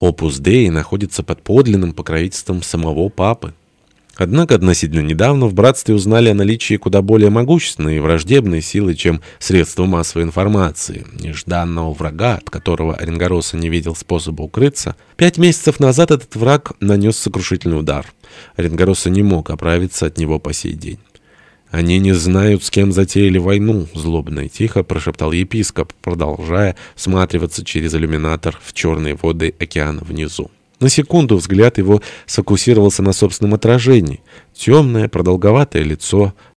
Опус Деи находится под подлинным покровительством самого Папы. Однако относительно недавно в братстве узнали о наличии куда более могущественной и враждебной силы, чем средства массовой информации, нежданного врага, от которого Оренгороса не видел способа укрыться. Пять месяцев назад этот враг нанес сокрушительный удар. Оренгороса не мог оправиться от него по сей день. «Они не знают, с кем затеяли войну», — злобно и тихо прошептал епископ, продолжая всматриваться через иллюминатор в черные воды океана внизу. На секунду взгляд его сфокусировался на собственном отражении. Темное, продолговатое лицо,